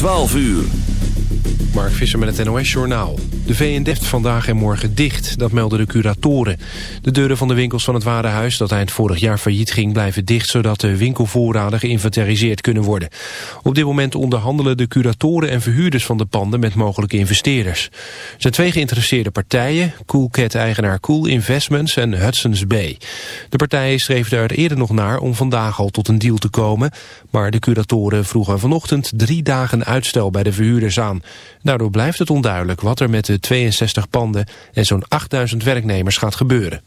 12 uur. Mark Visser met het NOS-journaal. De VN vandaag en morgen dicht, dat melden de curatoren. De deuren van de winkels van het Warenhuis, dat eind vorig jaar failliet ging, blijven dicht... zodat de winkelvoorraden geïnventariseerd kunnen worden. Op dit moment onderhandelen de curatoren en verhuurders van de panden... met mogelijke investeerders. Er zijn twee geïnteresseerde partijen, Coolcat-eigenaar Cool Investments en Hudson's Bay. De partijen streefden er eerder nog naar om vandaag al tot een deal te komen... maar de curatoren vroegen vanochtend drie dagen uitstel bij de verhuurders aan... Daardoor blijft het onduidelijk wat er met de 62 panden en zo'n 8000 werknemers gaat gebeuren.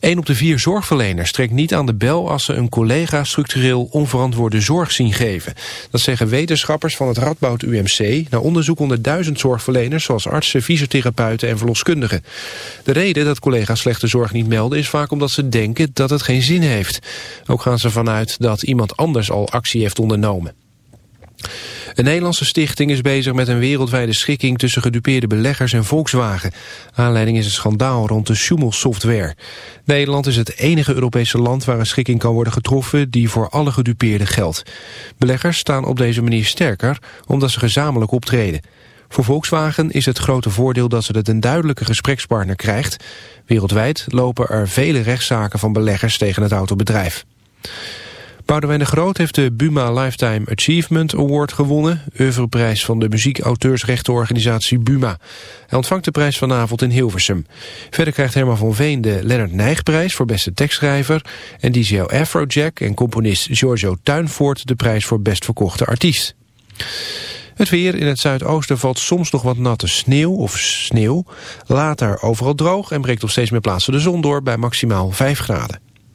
Een op de vier zorgverleners trekt niet aan de bel als ze een collega structureel onverantwoorde zorg zien geven. Dat zeggen wetenschappers van het Radboud UMC na onderzoek onder duizend zorgverleners zoals artsen, fysiotherapeuten en verloskundigen. De reden dat collega's slechte zorg niet melden is vaak omdat ze denken dat het geen zin heeft. Ook gaan ze vanuit dat iemand anders al actie heeft ondernomen. Een Nederlandse stichting is bezig met een wereldwijde schikking tussen gedupeerde beleggers en Volkswagen. Aanleiding is een schandaal rond de Schumel-software. Nederland is het enige Europese land waar een schikking kan worden getroffen die voor alle gedupeerden geldt. Beleggers staan op deze manier sterker omdat ze gezamenlijk optreden. Voor Volkswagen is het grote voordeel dat ze het een duidelijke gesprekspartner krijgt. Wereldwijd lopen er vele rechtszaken van beleggers tegen het autobedrijf. Boudewijn de Groot heeft de Buma Lifetime Achievement Award gewonnen. Oeuvreprijs van de muziekauteursrechtenorganisatie Buma. Hij ontvangt de prijs vanavond in Hilversum. Verder krijgt Herman van Veen de Leonard Nijgprijs voor beste tekstschrijver. En DJL Afrojack en componist Giorgio Tuinvoort de prijs voor best verkochte artiest. Het weer in het zuidoosten valt soms nog wat natte sneeuw of sneeuw. Later overal droog en breekt op steeds meer plaatsen de zon door bij maximaal 5 graden.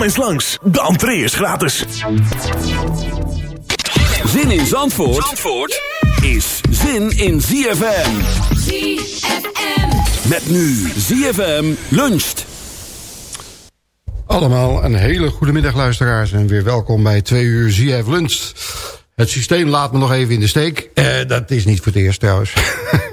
Kom eens langs, de entree is gratis. Zin in Zandvoort, Zandvoort is zin in ZFM. ZFM. Met nu ZFM luncht. Allemaal een hele goede middag luisteraars en weer welkom bij 2 uur ZF Lunch. Het systeem laat me nog even in de steek. Eh, dat is niet voor het eerst trouwens.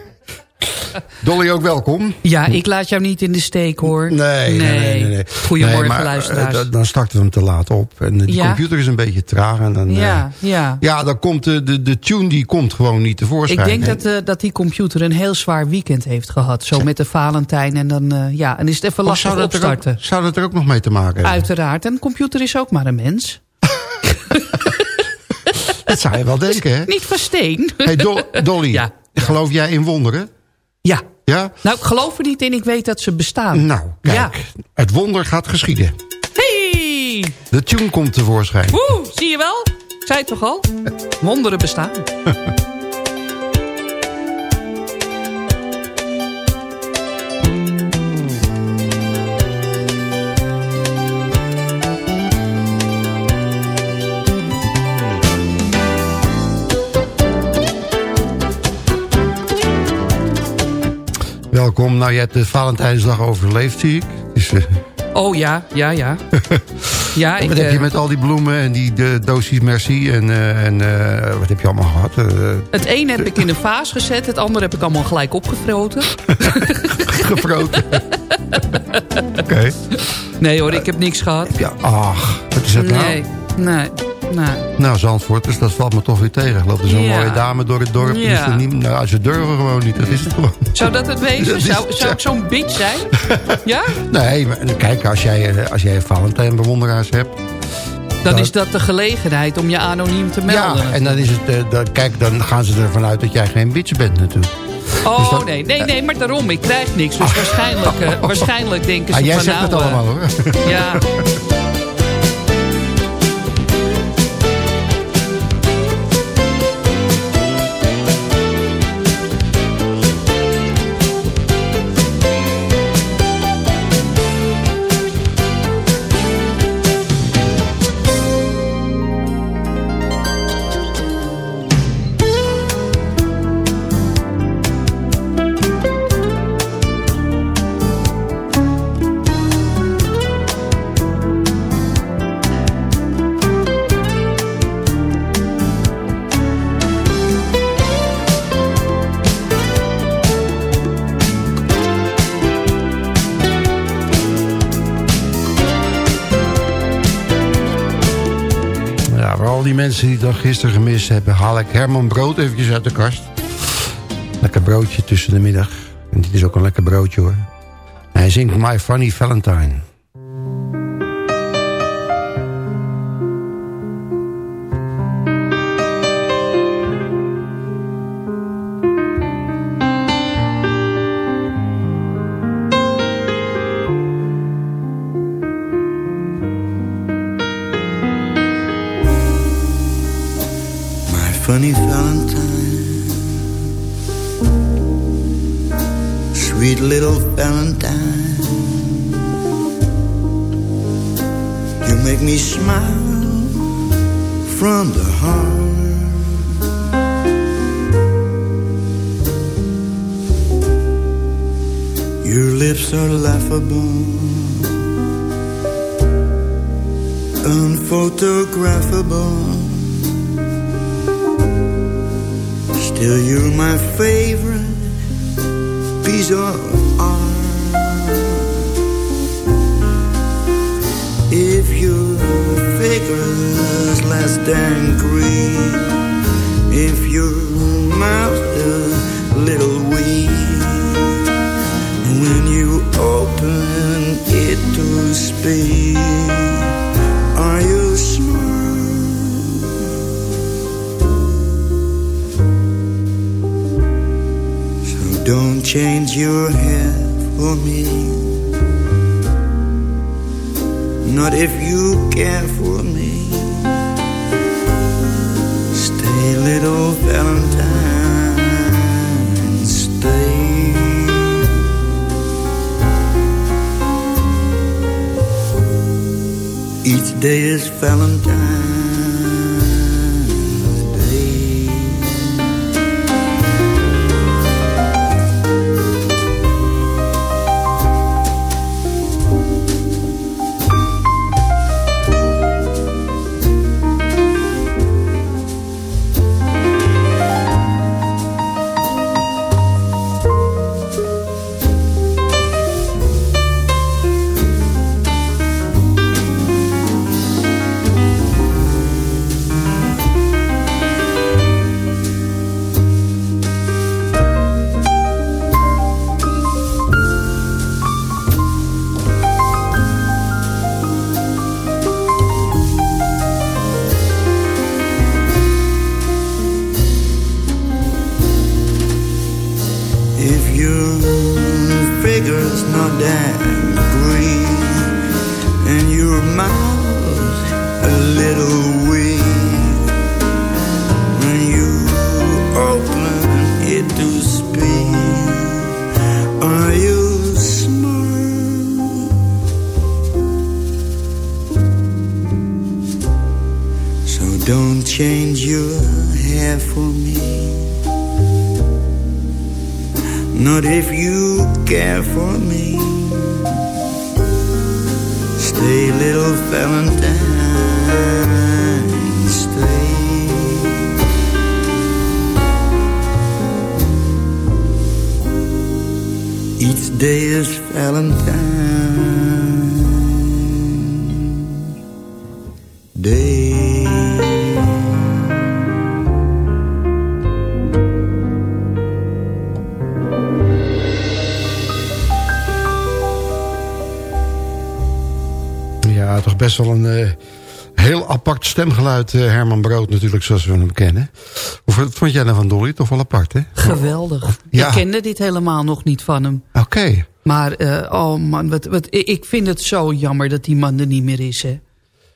Dolly ook welkom. Ja, ik laat jou niet in de steek hoor. Nee, nee, nee. nee, nee. Goedemorgen maar, luisteraars. eh, dan starten we hem te laat op. En de Ja. computer is een beetje traag. En dan, eh, ja, ja. ja, dan komt de, de, de tune die komt gewoon niet tevoorschijn. Ik denk dat, eh, dat die computer een heel zwaar weekend heeft gehad. Zo met de Valentijn en dan, eh, ja, en is het even Of lastig zou opstarten. ook, zou dat er ook nog mee te maken hebben? Uiteraard. En een computer is ook maar een mens. Dat zou je wel denken, hè? Niet van steen. Hey, Do- Dolly, Ja. geloof jij in wonderen? Ja. Ja? Nou, ik geloof er niet in. Ik weet dat ze bestaan. Nou, kijk. Ja. Het wonder gaat geschieden. Hey! De tune komt tevoorschijn. Woe, zie je wel? Ik zei het toch al? Wonderen bestaan. Welkom. Nou, je hebt de Valentijnsdag overleefd, zie ik. Eh, Oh ja, ja, ja. ja ik, wat heb je eh, met al die bloemen en die de dosis merci en, eh, en wat heb je allemaal gehad? Eh, Het een heb ik in een vaas gezet, het andere heb ik allemaal gelijk opgefroten. gefroten. Oké. Nee hoor, ik heb niks gehad. Ja, ach, wat is dat nou? nee, nee. Nou, Zandvoort, dus dat valt me toch weer tegen. Loopt er zo'n Ja. mooie dame door het dorp. Ja. Is er niet, nou, ze durven gewoon niet, dat is het gewoon. Zou dat het Dat wezen? Zou, zou ik zo'n bitch zijn? Ja? Nee, maar kijk, als jij, eh, als jij Valentijn-bewonderaars hebt... Dan Dat- is dat de gelegenheid om je anoniem te melden. Ja, en dan is het, eh, dan, kijk, dan gaan ze ervan uit dat jij geen bitch bent natuurlijk. Oh dus dat- nee, nee, nee, maar daarom, ik krijg niks. Dus waarschijnlijk, eh, waarschijnlijk denken ze Ah, jij van zegt nou... het allemaal hoor. Ja, mensen die dat gisteren gemist hebben... haal ik Herman Brood eventjes uit de kast. Lekker broodje tussen de middag. En dit is ook een lekker broodje hoor. Hij zingt My Funny Valentine. Unphotographable. Still, you're my favorite piece of art. If your figure's less than green, if your mouth a little weak, when you open it to speak, don't change your hair for me. Not if you care for me. Stay, little Valentine, stay. Each day is Valentine's If your figure's not that green and your mouth a little weak, when you open it to speak, are you smart? So don't change your Not if you care for me. stay, little Valentine, stay. Each day is Valentine best wel een eh, heel apart stemgeluid, eh, Herman Brood natuurlijk, zoals we hem kennen. Hoe vond jij nou van Dolly? Toch wel apart, hè? Geweldig. Ja. Ik kende dit helemaal nog niet van hem. Oké. Maar, eh, oh man, wat, wat, ik vind het zo jammer dat die man er niet meer is, hè.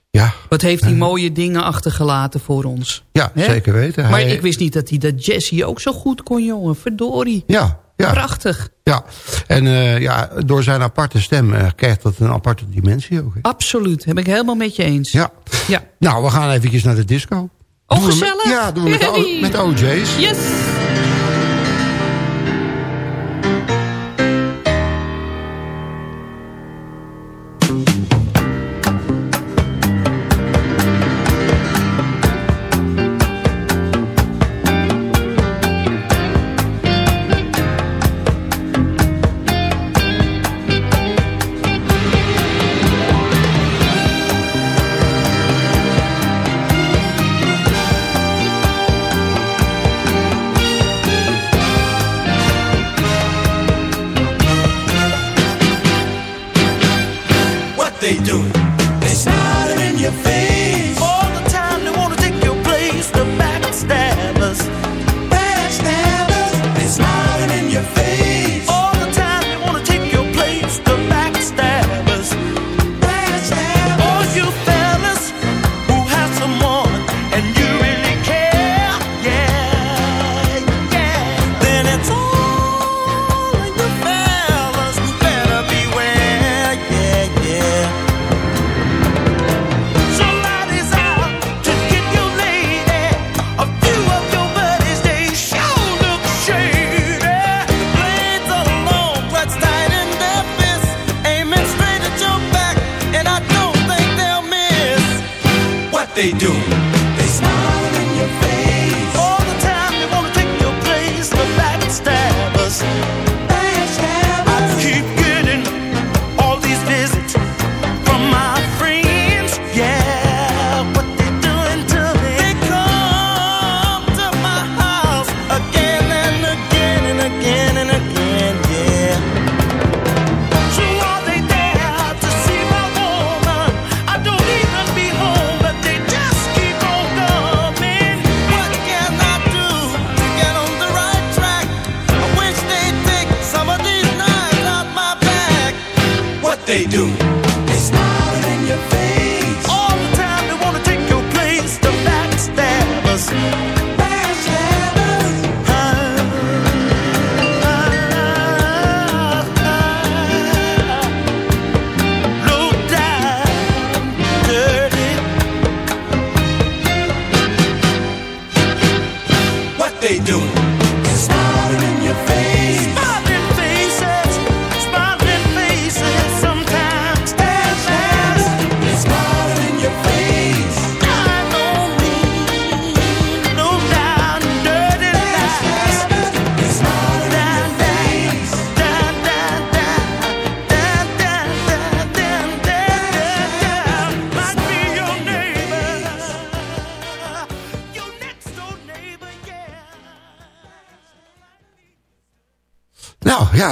Ja, Wat heeft hij mooie dingen achtergelaten voor ons. ja Hè? zeker weten. Maar Hij- ik wist niet dat hij dat Jesse ook zo goed kon, jongen. Verdorie. Ja, ja, Prachtig. ja. En eh, ja, door zijn aparte stem eh, krijgt dat een aparte dimensie ook. hè? Absoluut. Heb ik helemaal met je eens. Ja. Ja. Nou, we gaan eventjes naar de disco. Oh, Doen we met- gezellig. ja, doen we met, de, O- met de OJ's. Yes.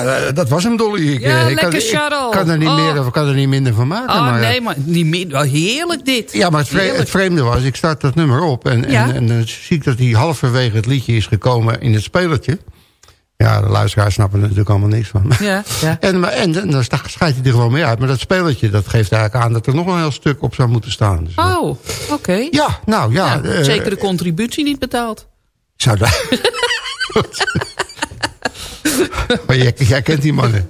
Ja, eh, dat was hem, Dolly. Ik, Ja, eh, ik lekker, kan, ik Charles. kan er niet Oh. meer of kan er niet minder van maken. Oh maar, nee, maar niet meer. heerlijk dit. Ja, maar het, vreemde was, ik start dat nummer op... en, Ja. en, en dan zie ik dat hij halverwege het liedje is gekomen in het spelertje. Ja, de luisteraars snappen er natuurlijk allemaal niks van. Ja, ja. En, maar- en, en dan scheidt hij er gewoon mee uit. Maar dat spelertje, dat geeft eigenlijk aan dat er nog een heel stuk op zou moeten staan. Dus, eh, Oh, oké. Ja, nou ja. Nou, eh, zeker de contributie niet betaald. Zou dat... maar jij, kent die mannen.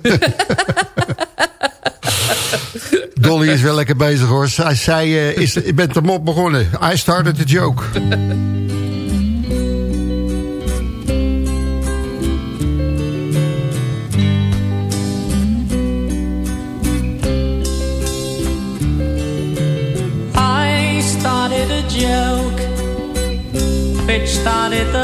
Dolly is wel lekker bezig hoor. Zij, zij uh, is, ik ben de mop begonnen. I started the joke. I started a joke. Started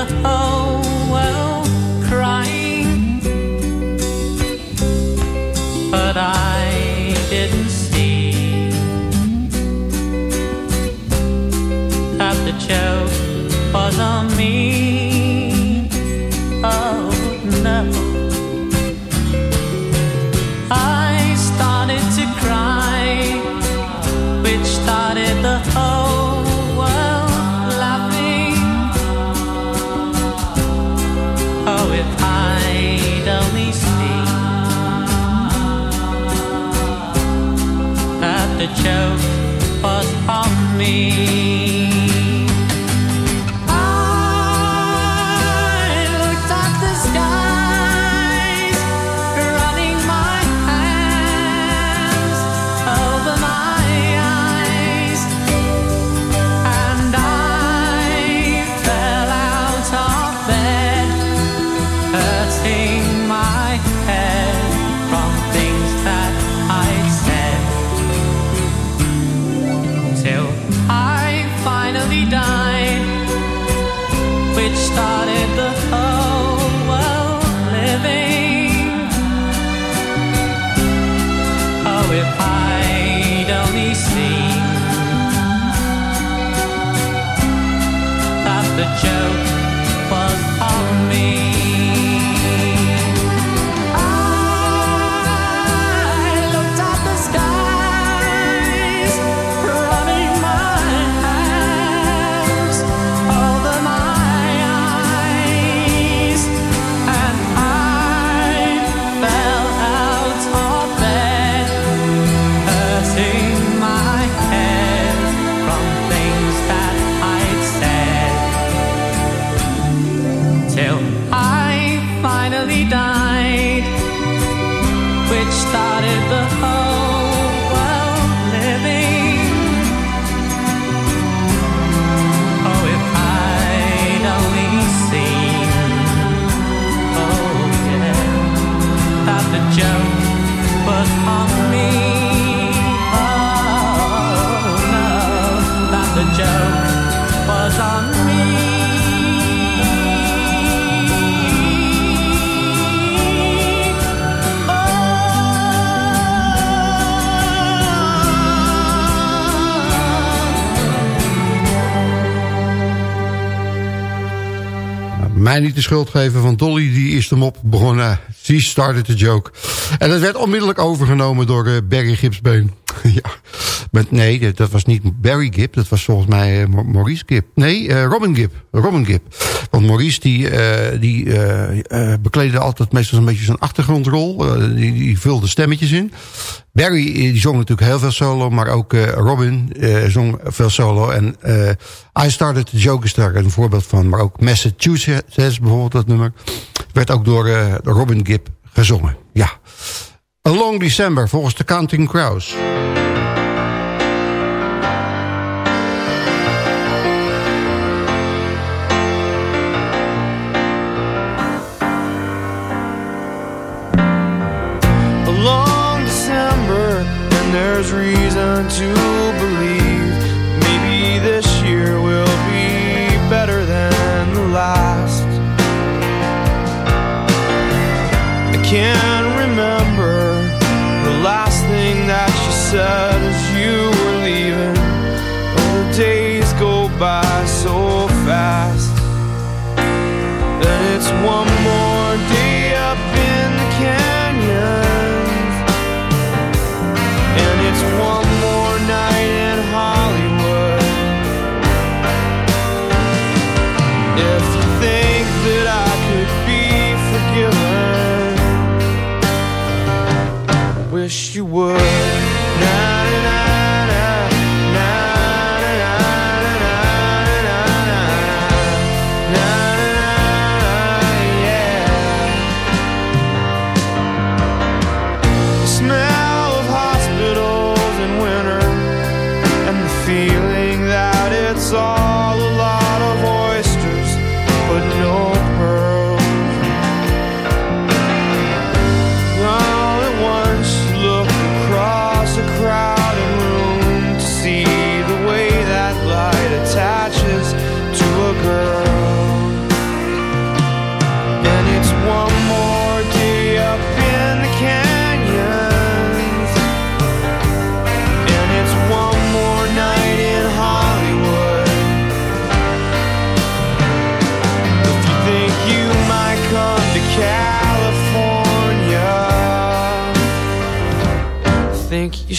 show was on me. En niet de schuld geven, van Dolly die is hem op begonnen. She started the joke. En dat werd onmiddellijk overgenomen door eh, Barry Gipsbeen. ja. Nee, dat, was niet Barry Gibb. Dat was volgens mij eh, Maurice Gibb. Nee, eh, Robin Gibb. Robin Gibb. Want Maurice die, eh, die bekleedde altijd meestal een beetje zo'n achtergrondrol. die, die vulde stemmetjes in. Barry die zong natuurlijk heel veel solo, maar ook Robin zong veel solo. En I Started the Joker een voorbeeld van. Maar ook Massachusetts bijvoorbeeld, dat nummer, werd ook door Robin Gibb gezongen. Ja. A Long December, volgens de Counting Crows.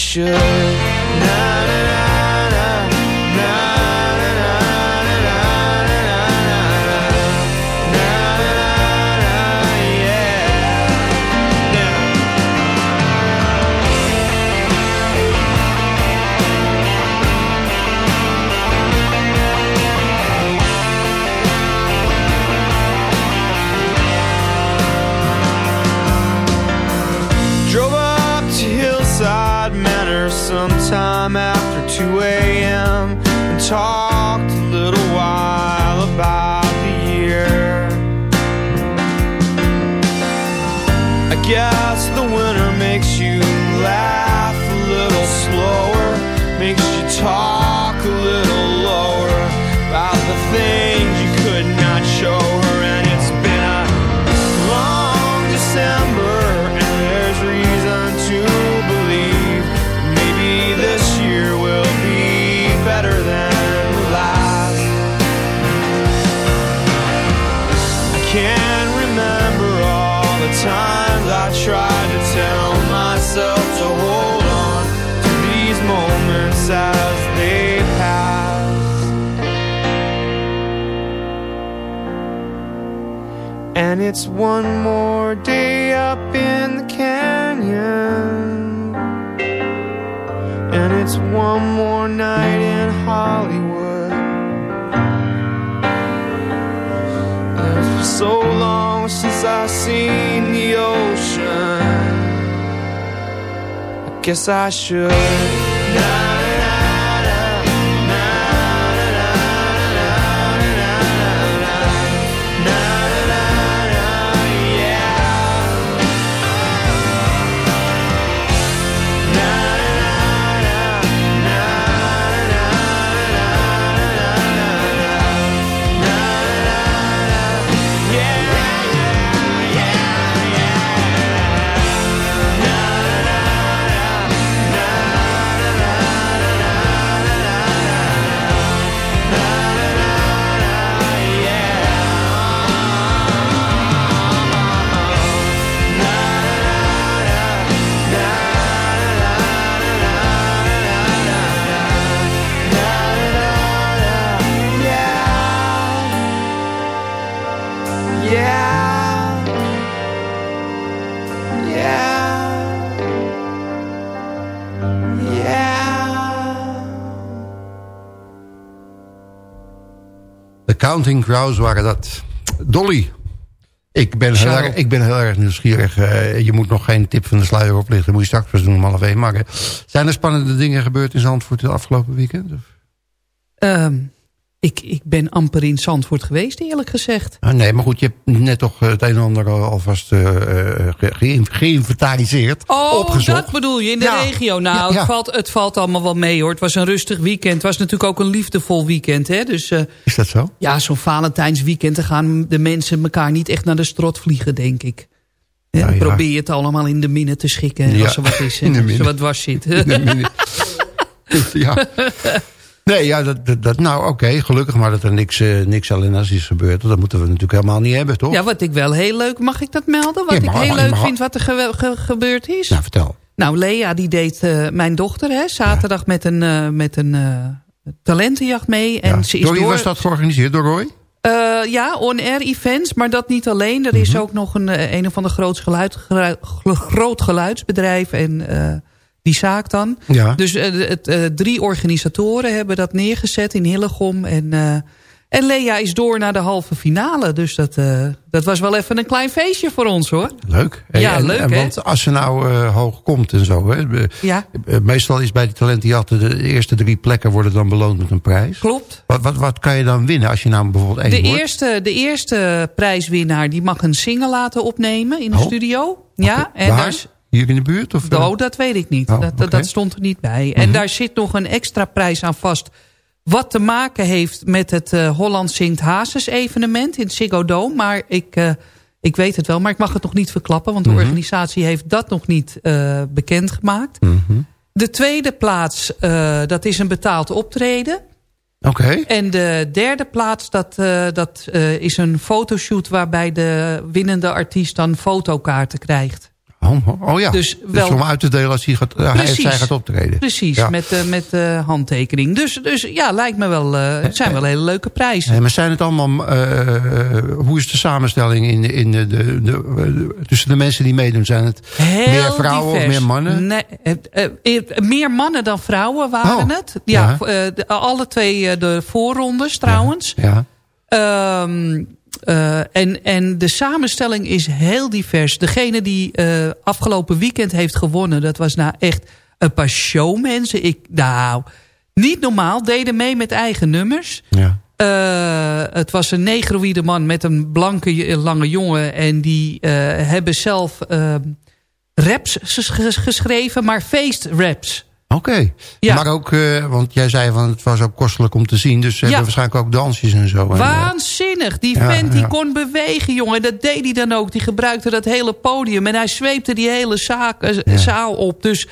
Should. I should. Counting Crows waren dat. Dolly. Ik ben, heel erg, ik ben heel erg nieuwsgierig. Eh, je moet nog geen tip van de sluier oplichten. Moet je straks pas doen om half één. Maar eh, zijn er spannende dingen gebeurd in Zandvoort het afgelopen weekend? Of? Ik, ik ben amper in Zandvoort geweest, eerlijk gezegd. Ah, nee, maar goed, je hebt net toch het een en ander al- alvast eh, eh, ge- ge- geïnventariseerd. Oh, opgezocht. dat bedoel je, in de Ja. regio. Nou, Ja, ja. Het, valt, het valt allemaal wel mee hoor. Het was een rustig weekend. Het was natuurlijk ook een liefdevol weekend. Hè? Dus eh, Is dat zo? ja, zo'n Valentijnsweekend... dan gaan de mensen elkaar niet echt naar de strot vliegen, denk ik. Ja, probeer het allemaal in de minne te schikken... Als er wat is en als er wat dwars zit. ja. Nee, ja, dat, dat, nou oké, gelukkig maar dat er niks, eh niks is gebeurd. Dat moeten we natuurlijk helemaal niet hebben, toch? Ja, wat ik wel heel leuk... Mag ik dat melden? Wat Ja, ik heel mag, leuk mag. vind wat er ge- ge- gebeurd is? Nou, vertel. Nou, Lea die deed eh, mijn dochter hè, zaterdag met een, eh, met een talentenjacht mee. En Ja. ze is Door wie door, was dat georganiseerd? Door Roy? Ja, on-air events, maar dat niet alleen. Er Mhm. is ook nog een, een of ander groot, geluid, groot geluidsbedrijf en die zaak dan. Ja. Dus eh, het, eh, drie organisatoren hebben dat neergezet in Hillegom. En, eh, en Lea is door naar de halve finale. Dus dat, dat was wel even een klein feestje voor ons hoor. Leuk. Hey, Ja, en- leuk, en hè? Want als ze nou hoog komt en zo. Hè, Ja, meestal is bij die talentenjachten de eerste drie plekken worden dan beloond met een prijs. klopt. Wat, wat, wat kan je dan winnen als je nou bijvoorbeeld één De wordt? eerste, de eerste prijswinnaar die mag een single laten opnemen in de Oh. studio. Ja, en Waar? daar, is- Hier in de buurt? Of? Oh, dat weet ik niet. Oh, dat, dat, stond er niet bij. En daar zit nog een extra prijs aan vast. Wat te maken heeft met het eh, Holland Zingt Hazes evenement in Ziggo Dome. Maar ik, eh, ik weet het wel, maar ik mag het nog niet verklappen. Want de Mhm. organisatie heeft dat nog niet bekendgemaakt. Mhm. De tweede plaats, dat is een betaald optreden. Oké. En de derde plaats, dat, dat is een fotoshoot... waarbij de winnende artiest dan fotokaarten krijgt. Oh, oh ja, Dus dus, om uit te delen als hij, gaat, hij, Precies. zij gaat optreden. Precies, Ja. met, eh, met eh, handtekening. Dus, dus ja, lijkt me wel, eh, het zijn wel hele leuke prijzen. Hey, maar zijn het allemaal... eh, eh, hoe is de samenstelling in, in de, de, de- eh, tussen de mensen die meedoen? Zijn het Heel meer vrouwen divers. of meer mannen? Nee, eh, eh, eh, meer mannen dan vrouwen waren Oh, het. Ja, eh, alle twee eh, de voorrondes trouwens. Ja. Ehm, eh, en, en de samenstelling is heel divers. Degene die eh, afgelopen weekend heeft gewonnen... dat was nou echt een paar showmensen. Ik, nou, niet normaal. Deden mee met eigen nummers. Ja. Eh, het was een negroïde man met een blanke lange jongen. En die hebben zelf eh, raps ges- ges- geschreven, maar feestraps. Oké. Ja. Maar ook, eh, want jij zei van het was ook kostelijk om te zien. Dus ze hebben waarschijnlijk ook dansjes en zo. Waanzinnig. Die Ja, vent die kon bewegen, jongen. Dat deed hij dan ook. Die gebruikte dat hele podium. En hij zweepte die hele zaak, eh, zaal op. Dus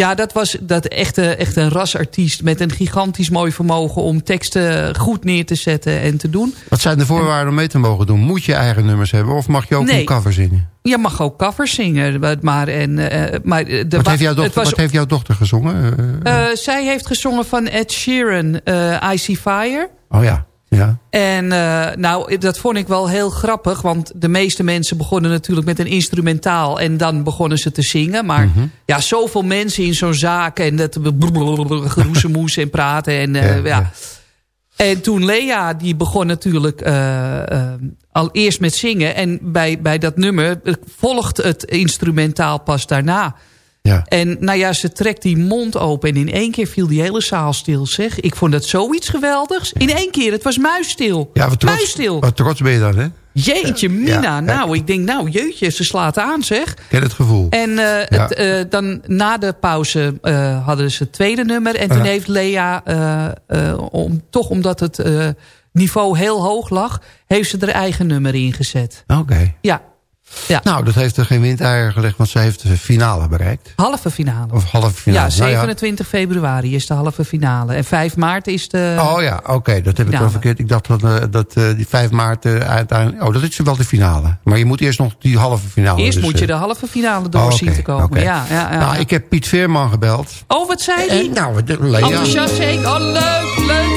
ja, dat was dat echt, eh, echt een rasartiest... met een gigantisch mooi vermogen om teksten goed neer te zetten en te doen. Wat zijn de voorwaarden om mee te mogen doen? Moet je eigen nummers hebben of mag je ook Nee. een cover zingen? Je mag ook covers zingen. Maar, en, eh, maar de, Wat wa- heeft, jouw dochter, was- wat heeft jouw dochter gezongen? Eh, eh, zij heeft gezongen van Ed Sheeran, eh, I See Fire. oh ja, ja. En eh, nou, dat vond ik wel heel grappig. Want de meeste mensen begonnen natuurlijk met een instrumentaal. En dan begonnen ze te zingen. Maar Mhm. ja, zoveel mensen in zo'n zaak. En dat geroezemoes en praten. En, eh, Ja, ja. En toen Lea, die begon natuurlijk eh, al eerst met zingen. En bij, bij dat nummer volgt het instrumentaal pas daarna. Ja. En nou ja, ze trekt die mond open en in één keer viel die hele zaal stil, zeg. Ik vond dat zoiets geweldigs. In één keer, het was muisstil. Ja, wat trots, muisstil. wat trots ben je dan, hè? Jeetje, Mina. Ja, nou, ik denk, nou, jeetje, ze slaat aan, zeg. Ken het gevoel. En eh, Ja. het, eh, dan na de pauze eh, hadden ze het tweede nummer. En toen heeft Lea, om, toch omdat het niveau heel hoog lag... heeft ze er eigen nummer ingezet. Oké. Ja, ja. Nou, dat heeft er geen windeier gelegd, want ze heeft de finale bereikt. halve finale. Of halve finale. Ja, Nou 27 februari is de halve finale. En 5 maart is de... Oh ja, oké, dat heb ik wel verkeerd. Ik dacht dat, eh, dat eh, die 5 maart eh, uiteindelijk... Oh, dat is wel de finale. Maar je moet eerst nog die halve finale. Eerst dus, moet je de halve finale door oh, zien te komen. Ja, ja, ja. Nou, ik heb Piet Veerman gebeld. Oh, wat zei hij? nou, de, Lea. Enthousiast zeker. Oh, leuk, leuk,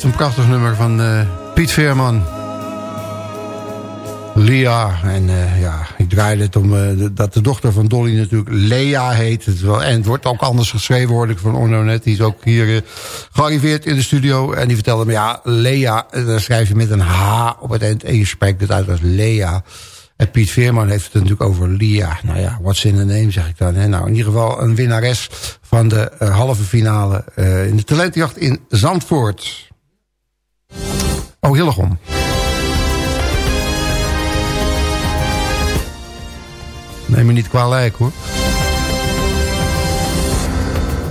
blijft een prachtig nummer van eh, Piet Veerman. Lia. En uh, ja, ik draaide het om de, dat de dochter van Dolly natuurlijk Lea heet. Het wel, en het wordt ook anders geschreven, hoorde ik van Orno net. Die is ook hier gearriveerd in de studio. En die vertelde me, ja, Lea, daar schrijf je met een H op het eind. En je spreekt het uit als Lea. En Piet Veerman heeft het natuurlijk over Lia. Nou ja, what's in the name, zeg ik dan. Hè? Nou, in ieder geval een winnares van de halve finale in de talentjacht in Zandvoort. Oh, Hillegom. Neem me niet kwalijk hoor.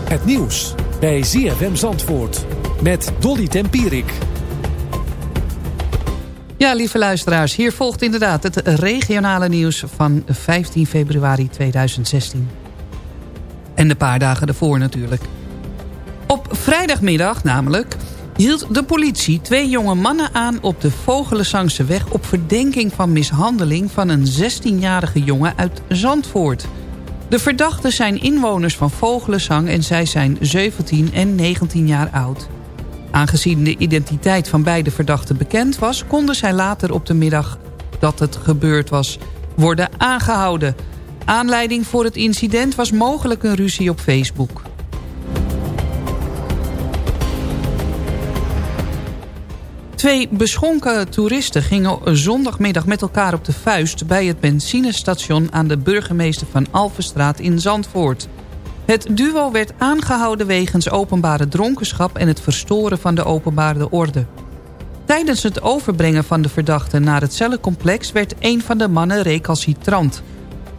Het nieuws bij ZFM Zandvoort met Dolly Tempierik. Ja, lieve luisteraars, hier volgt inderdaad het regionale nieuws van 15 februari 2016. En de paar dagen ervoor natuurlijk. Op vrijdagmiddag namelijk hield de politie twee jonge mannen aan op de Vogelensangse weg... op verdenking van mishandeling van een 16-jarige jongen uit Zandvoort. De verdachten zijn inwoners van Vogelensang en zij zijn 17 en 19 jaar oud. Aangezien de identiteit van beide verdachten bekend was... konden zij later op de middag dat het gebeurd was worden aangehouden. Aanleiding voor het incident was mogelijk een ruzie op Facebook. Twee beschonken toeristen gingen zondagmiddag met elkaar op de vuist... bij het benzinestation aan de burgemeester van Alvenstraat in Zandvoort. Het duo werd aangehouden wegens openbare dronkenschap... en het verstoren van de openbare orde. Tijdens het overbrengen van de verdachte naar het cellencomplex... werd een van de mannen recalcitrant.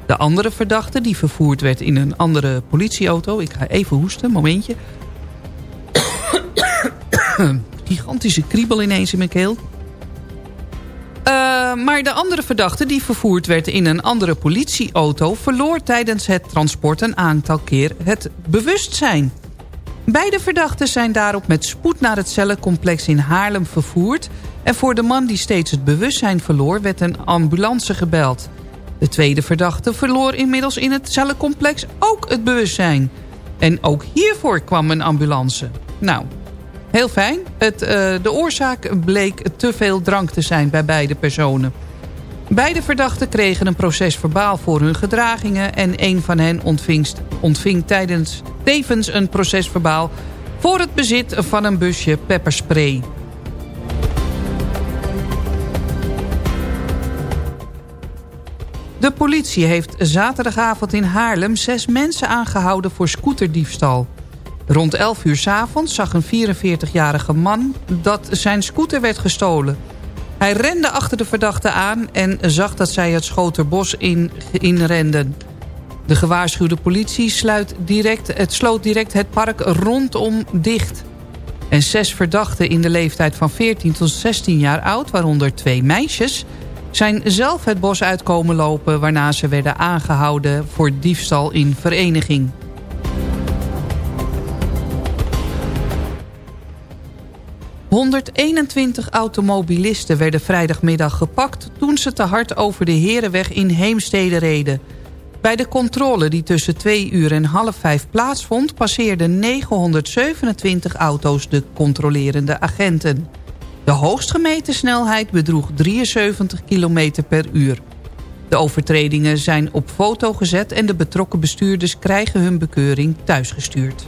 De andere verdachte, die vervoerd werd in een andere politieauto... ik ga even hoesten, momentje gigantische kriebel ineens in mijn keel. Uh, maar de andere verdachte die vervoerd werd in een andere politieauto... verloor tijdens het transport een aantal keer het bewustzijn. Beide verdachten zijn daarop met spoed naar het cellencomplex in Haarlem vervoerd... en voor de man die steeds het bewustzijn verloor werd een ambulance gebeld. De tweede verdachte verloor inmiddels in het cellencomplex ook het bewustzijn. En ook hiervoor kwam een ambulance. Nou, Heel fijn. Het, uh, de oorzaak bleek te veel drank te zijn bij beide personen. Beide verdachten kregen een proces verbaal voor hun gedragingen... en een van hen ontving, ontving tijdens, tevens een proces verbaal... voor het bezit van een busje pepperspray. De politie heeft zaterdagavond in Haarlem zes mensen aangehouden voor scooterdiefstal. Rond 11 uur s avonds zag een 44-jarige man dat zijn scooter werd gestolen. Hij rende achter de verdachte aan en zag dat zij het Schoterbos in, inrenden. De gewaarschuwde politie sluit direct, het sloot direct het park rondom dicht. En zes verdachten in de leeftijd van 14 tot 16 jaar oud, waaronder twee meisjes... zijn zelf het bos uitkomen lopen waarna ze werden aangehouden voor diefstal in vereniging. 121 automobilisten werden vrijdagmiddag gepakt... toen ze te hard over de Herenweg in Heemstede reden. Bij de controle die tussen 2 uur en half 5 plaatsvond... passeerden 927 auto's de controlerende agenten. De hoogst gemeten snelheid bedroeg 73 km per uur. De overtredingen zijn op foto gezet... en de betrokken bestuurders krijgen hun bekeuring thuisgestuurd.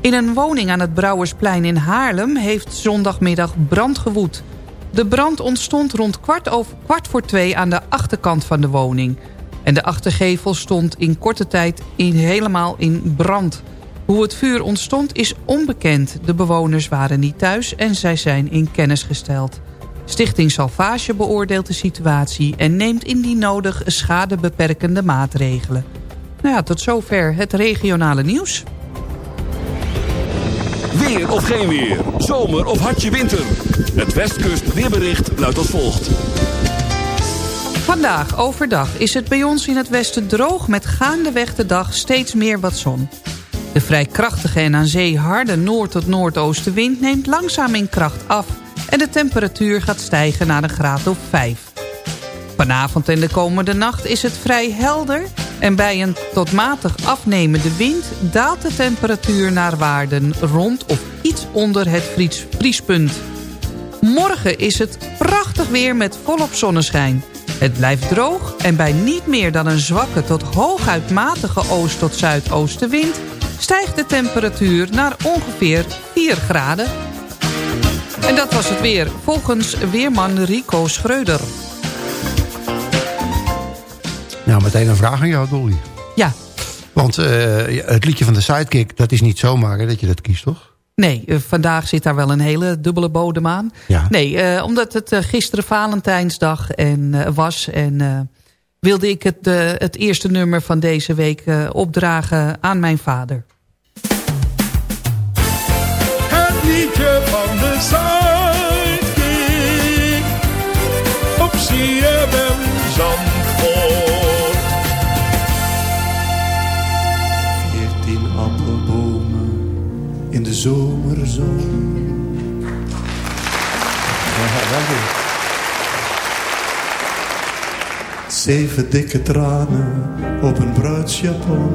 In een woning aan het Brouwersplein in Haarlem heeft zondagmiddag brand gewoed. De brand ontstond rond kwart, over, kwart voor twee aan de achterkant van de woning. En de achtergevel stond in korte tijd in, helemaal in brand. Hoe het vuur ontstond is onbekend. De bewoners waren niet thuis en zij zijn in kennis gesteld. Stichting Salvage beoordeelt de situatie... en neemt indien nodig schadebeperkende maatregelen. Nou ja, tot zover het regionale nieuws. Weer of geen weer. Zomer of hartje winter. Het Westkust weerbericht luidt als volgt. Vandaag overdag is het bij ons in het westen droog... met gaandeweg de dag steeds meer wat zon. De vrij krachtige en aan zee harde noord- tot noordoostenwind... neemt langzaam in kracht af... en de temperatuur gaat stijgen naar een graad of 5. Vanavond en de komende nacht is het vrij helder... En bij een tot matig afnemende wind daalt de temperatuur naar waarden rond of iets onder het vries- vriespunt. Morgen is het prachtig weer met volop zonneschijn. Het blijft droog en bij niet meer dan een zwakke tot hooguit matige oost- tot zuidoostenwind... stijgt de temperatuur naar ongeveer 4 graden. En dat was het weer, volgens weerman Rico Schreuder. Nou, meteen een vraag aan jou, Dolly. Ja. Want eh, het liedje van de Sidekick, dat is niet zomaar hè, dat je dat kiest, toch? Nee, eh, vandaag zit daar wel een hele dubbele bodem aan. Ja. Nee, eh, omdat het eh, gisteren Valentijnsdag en, eh, was... en eh, wilde ik het, het eerste nummer van deze week eh, opdragen aan mijn vader. Het liedje van de Sidekick op CFM Appelbomen in de zomerzon. Zeven dikke tranen op een bruidsjapon.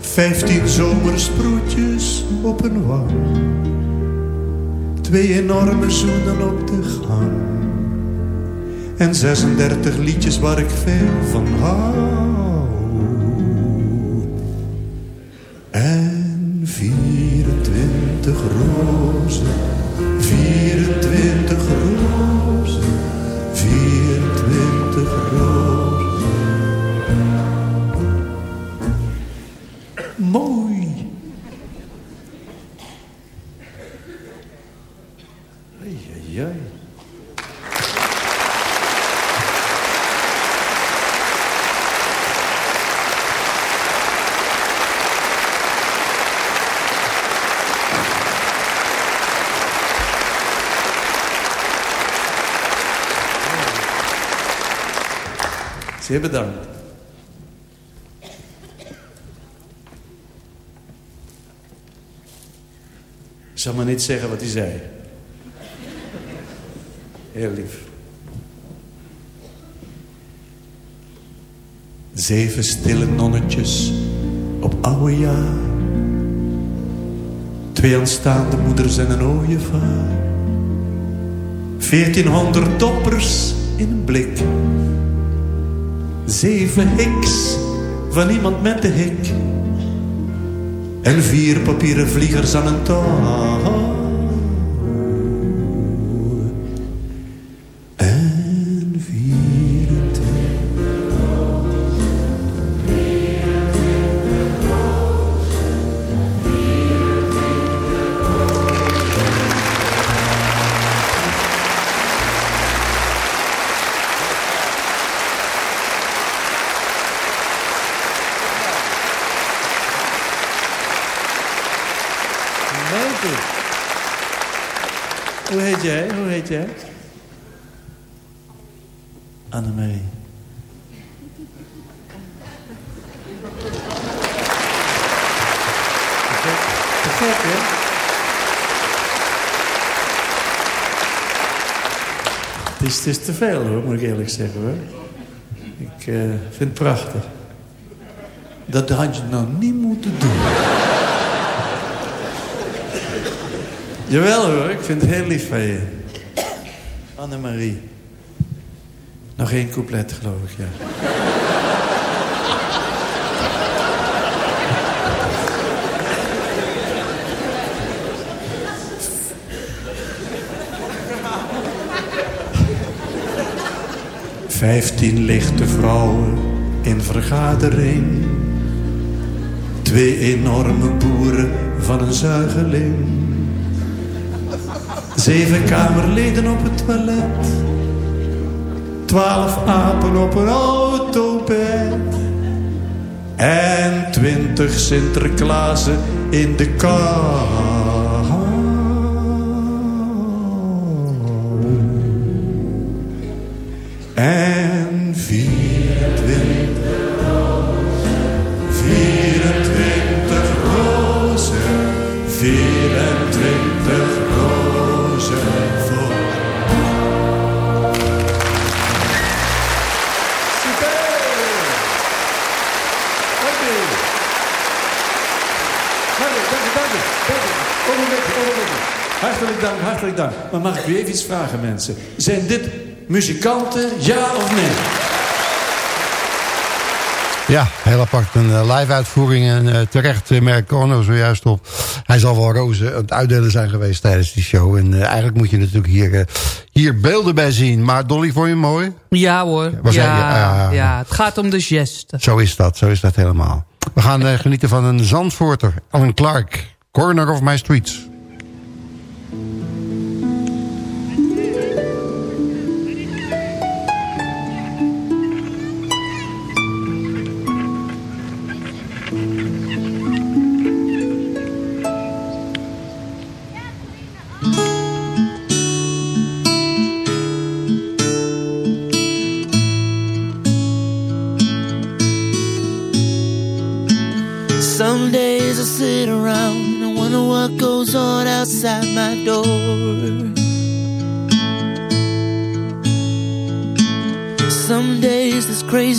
Vijftien zomersproetjes op een wang. Twee enorme zoenen op de gang. En 36 liedjes waar ik veel van hou. 24 rozen, 24 Zeer bedankt. Ik zal maar niet zeggen wat hij zei. Heel lief. Zeven stille nonnetjes op oude jaar. Twee aanstaande moeders en een ooievaar. Veertienhonderd toppers in een blik. Zeven hiks van iemand met de hik. En vier papieren vliegers aan een touw. Is, het is te veel, hoor, moet ik eerlijk zeggen, hoor. Ik eh, vind het prachtig. Dat had je nou niet moeten doen. Jawel hoor, ik vind het heel lief van je. Annemarie. Nog één couplet, geloof ik, ja. Vijftien lichte vrouwen in vergadering. Twee enorme boeren van een zuigeling. Zeven kamerleden op het toilet. Twaalf apen op een autobed. En twintig Sinterklaasen in de kou. Hartelijk dank. Maar mag ik u even iets vragen, mensen? Zijn dit muzikanten, ja of nee? Ja, heel apart. Een eh, live uitvoering. En uh, terecht uh, merkt Corno zojuist op. Hij zal wel rozen aan het uitdelen zijn geweest tijdens die show. En eigenlijk moet je natuurlijk hier, hier beelden bij zien. Maar Dolly, vond je hem mooi? Ja hoor. Was ja, hij- ja, ja, het gaat om de geste. Zo is dat, zo is dat helemaal. We gaan eh, genieten van een Zandvoorter, Alan Clark. Corner of my streets.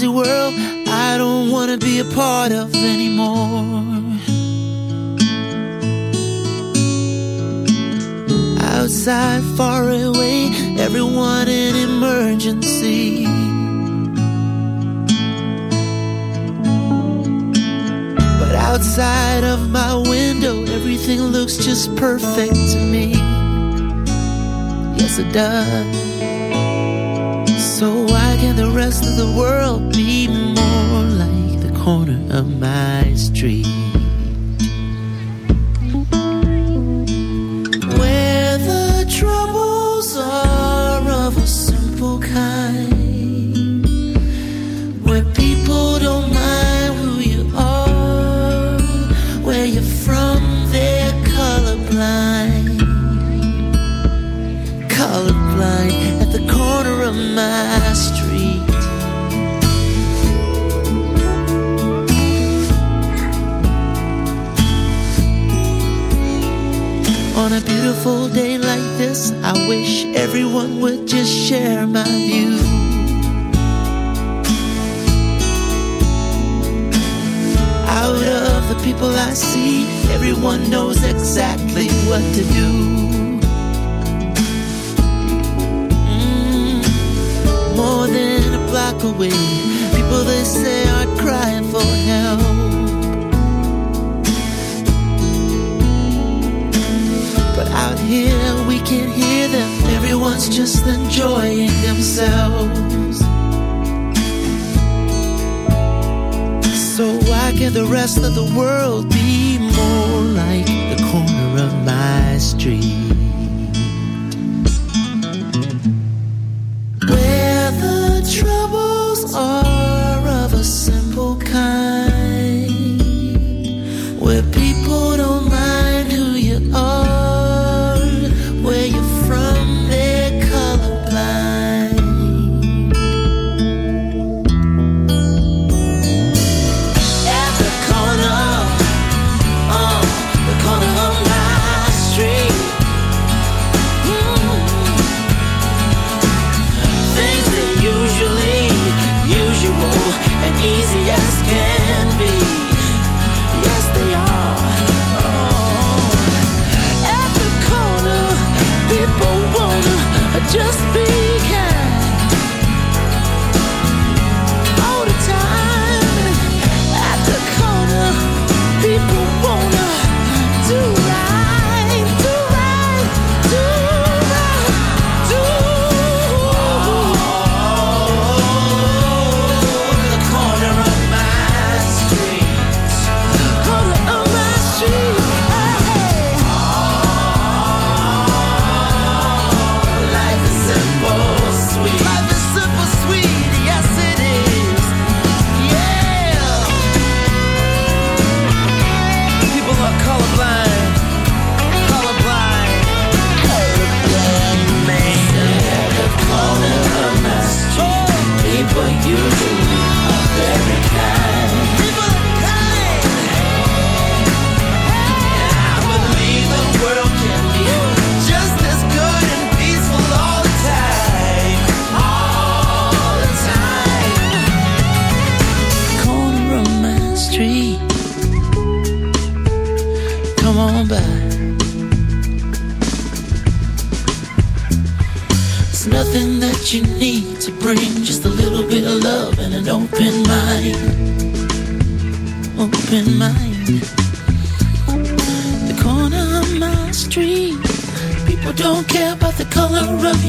Crazy world I don't want to be a part of anymore. Outside, far away, everyone in emergency. But outside of my window, everything looks just perfect to me. Yes, it does. So why can the rest of the world be more like the corner of my street? Beautiful day like this, I wish everyone would just share my view. Out of the people I see, everyone knows exactly what to do. Mm, more than a block away, people they say are crying for help. Out here we can hear them. Everyone's just enjoying themselves. So why can the rest of the world be more like the corner of my street? Where the troubles are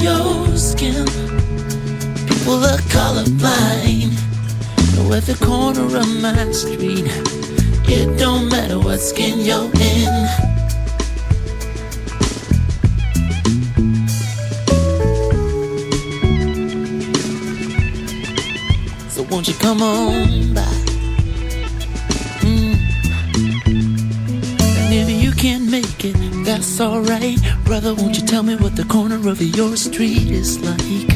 your skin. People are colorblind. So at the corner of my street, it don't matter what skin you're in. So won't you come on by? Can't make it, that's alright. Brother, won't you tell me what the corner of your street is like?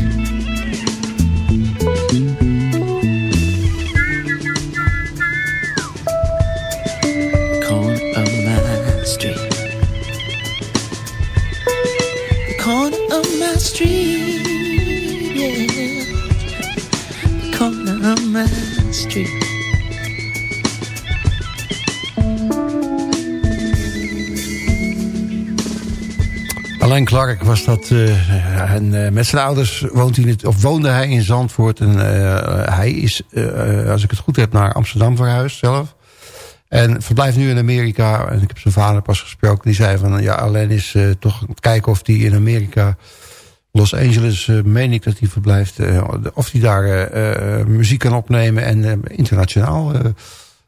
Clark was dat. eh, en, eh, met zijn ouders woont hij, of woonde hij in Zandvoort. En eh, hij is, als ik het goed heb, naar Amsterdam verhuisd zelf. En verblijft nu in Amerika. En ik heb zijn vader pas gesproken. Die zei van, ja, Alain is toch kijken of hij in Amerika... Los Angeles, meen ik dat hij verblijft. of hij daar muziek kan opnemen en internationaal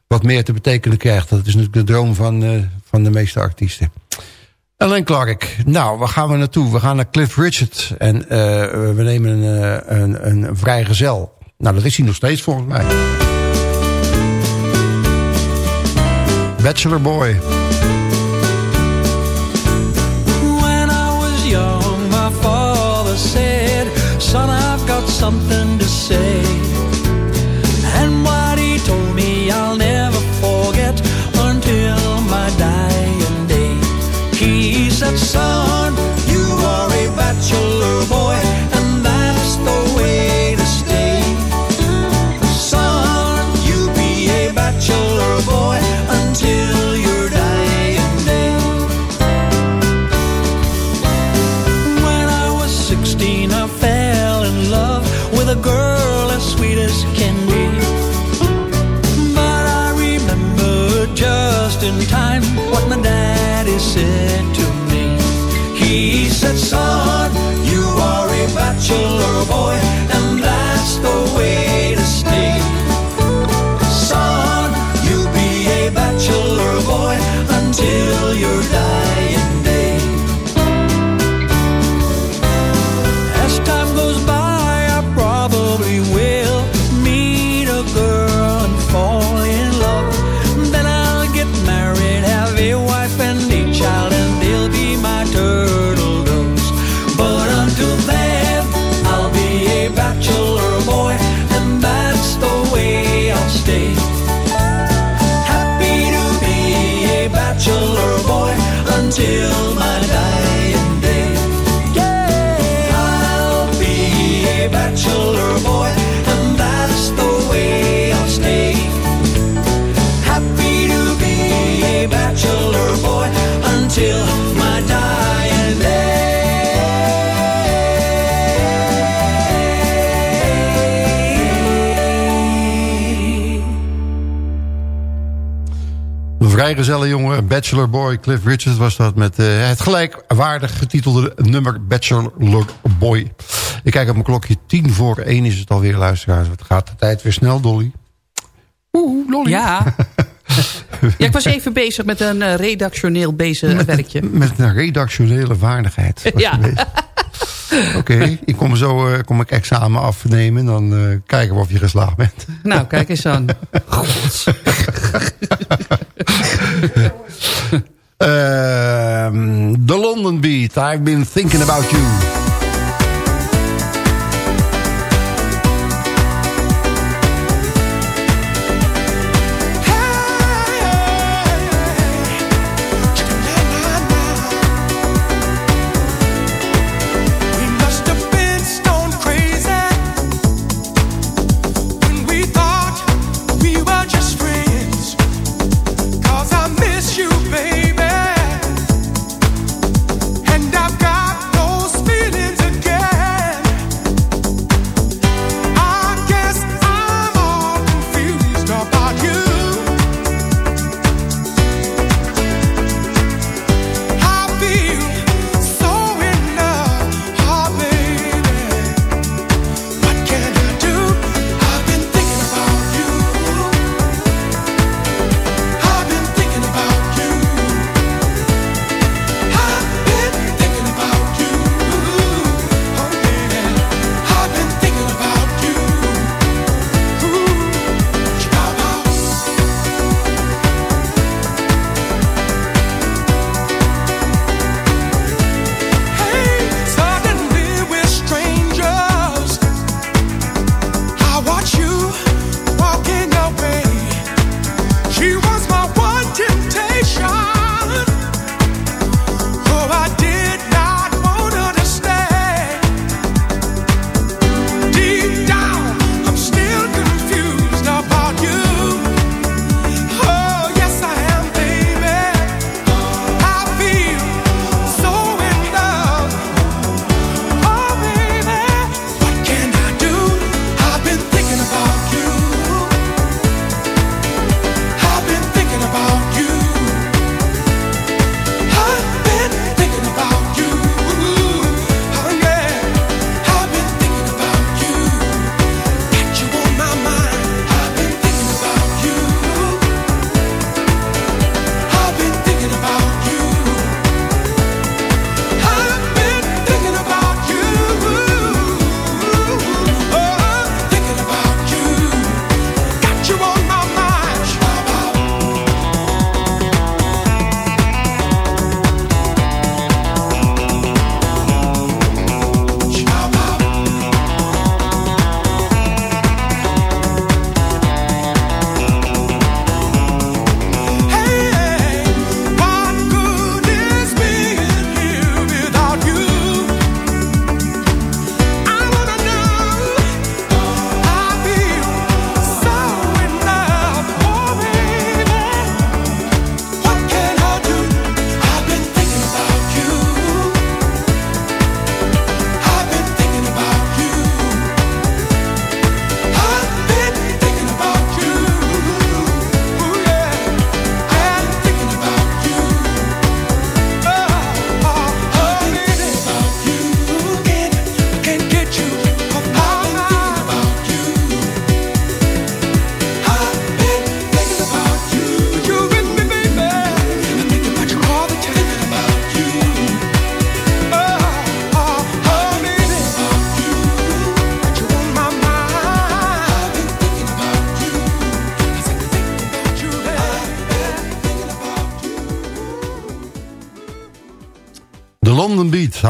wat meer te betekenen krijgt. Dat is natuurlijk de droom van, van de meeste artiesten. Alain Clark. Nou, waar gaan we naartoe? We gaan naar Cliff Richard. En eh, we nemen een, eh, een, een vrijgezel. Nou, dat is hij nog steeds volgens mij. Bachelor Boy. When I was young, my father said, Son, I've got something to say. Vrijgezelle jongen, Bachelor Boy, Cliff Richard was dat... met eh, het gelijkwaardig getitelde nummer Bachelor Boy. Ik kijk op mijn klokje, tien voor één is het alweer, luisteraars. Het gaat de tijd weer snel, Dolly. Oeh, Dolly. Ja. ja, ik was even bezig met een eh, redactioneel bezig werkje. Met een redactionele vaardigheid. Ja. Oké, ik kom zo eh, kom ik examen afnemen. Dan kijken we of je geslaagd bent. Nou, kijk eens aan. Ehm, The London Beat, I've been thinking about you.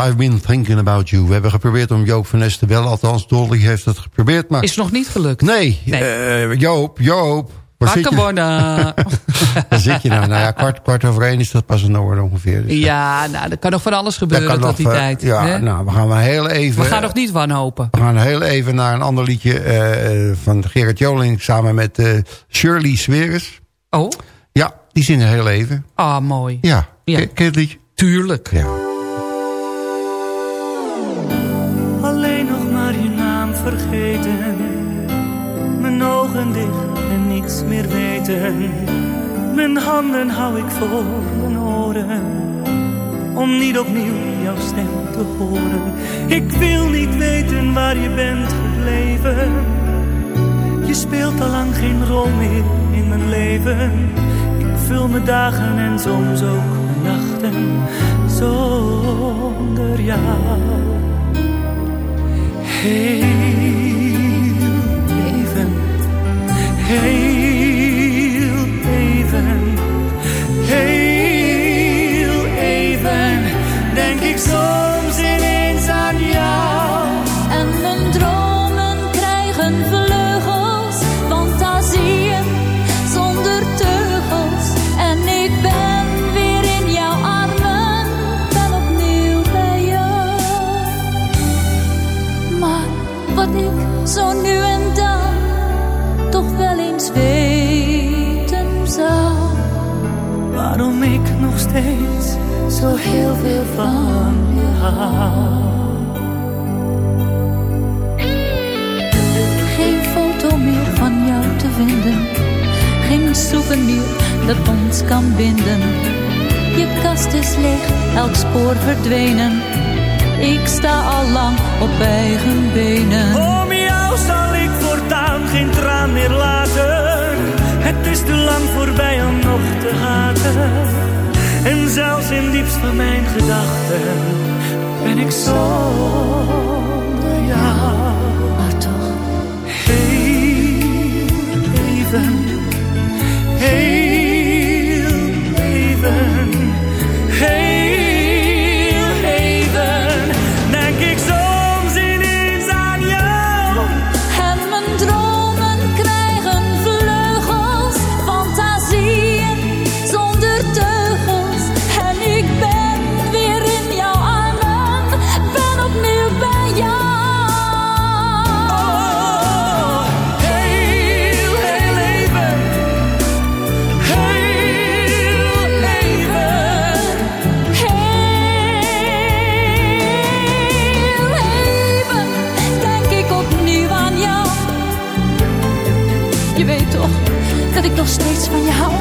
I've been thinking about you. We hebben geprobeerd om Joop van Nes te bellen. Althans, Dolly heeft het geprobeerd. Maar... Is nog niet gelukt? Nee, eh, Joop, Joop. Wakker worden. Waar zit je nou? Nou ja, kwart, kwart over één is dat pas in orde ongeveer. Dus, Ja, nou, er kan nog van alles gebeuren tot die eh, tijd. Ja, hè? nou, we gaan maar heel even... We gaan nog niet wanhopen. We gaan heel even naar een ander liedje eh, van Gerrit Joling... samen met Shirley Sweres. Oh? Ja, die zingen heel even. Ah, mooi. Ja, Ja. Ken, ken je het liedje? Tuurlijk. Ja. Mijn handen hou ik voor mijn oren. Om niet opnieuw jouw stem te horen. Ik wil niet weten waar je bent gebleven. Je speelt al lang geen rol meer in mijn leven. Ik vul mijn dagen en soms ook mijn nachten zonder jou. Heel even, heel ineens kan binden. Je kast is leeg, elk spoor verdwenen. Ik sta al lang op eigen benen. Om jou zal ik voortaan geen traan meer laten. Het is te lang voorbij om nog te haten. En zelfs in diepst van mijn gedachten ben ik zonder jou. 额娘